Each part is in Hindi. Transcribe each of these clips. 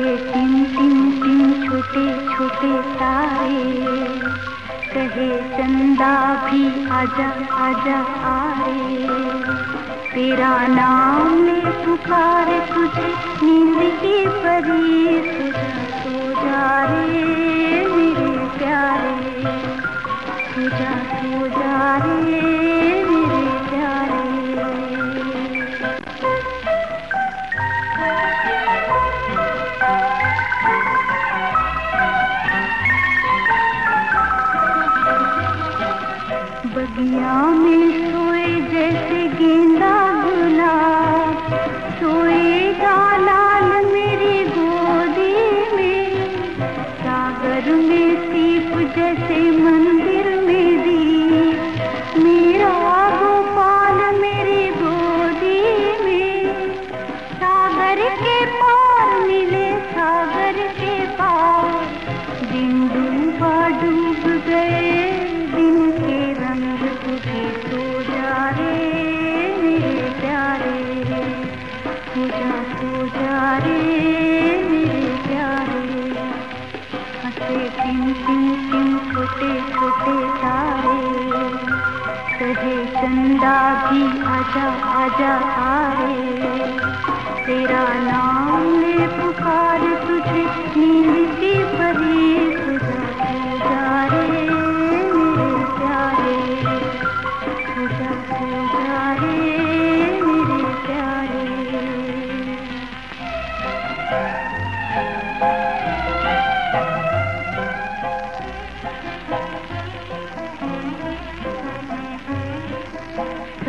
हंसे टिम टिम टिम, छोटे छोटे तारे। कहे, चंदा भी आजा आजा आए तेरा नाम ले पुकार तुझे, नींद की परी सो जा रे मेरे प्यारे। सो सो जा रे। बगिया में सोए जैसे गेंदा गुलाब। सोएगा लाल मेरी गोदी में। सागर में सीप जैसे मंदिर में दी। मेरा गोपाल मेरी गोदी में। सागर के पार मिले सागर के पार। दिन चंदा भी आजा आजा आरे तेरा नाम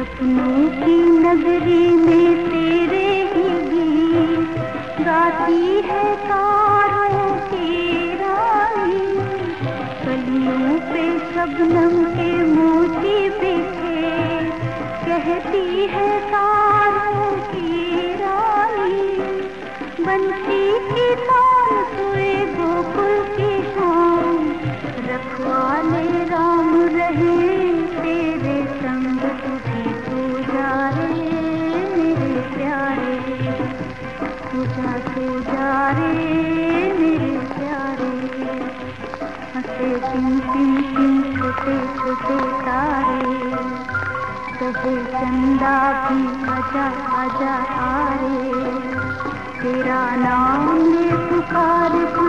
सपनों की नगरी में तेरे ही गीत गाती है तारों की रानी। कलियों पे शबनम के मोती बिखे, कहती है तारों की रानी। बनती की तान सोए गोकुल की शाम रखवाले राम रहे सो जा रे मेरे प्यारे। हंसे टिम टिम टिम छोटे छोटे तारे। कहे, चंदा भी आजा आजा रे। तेरा नाम ले पुकार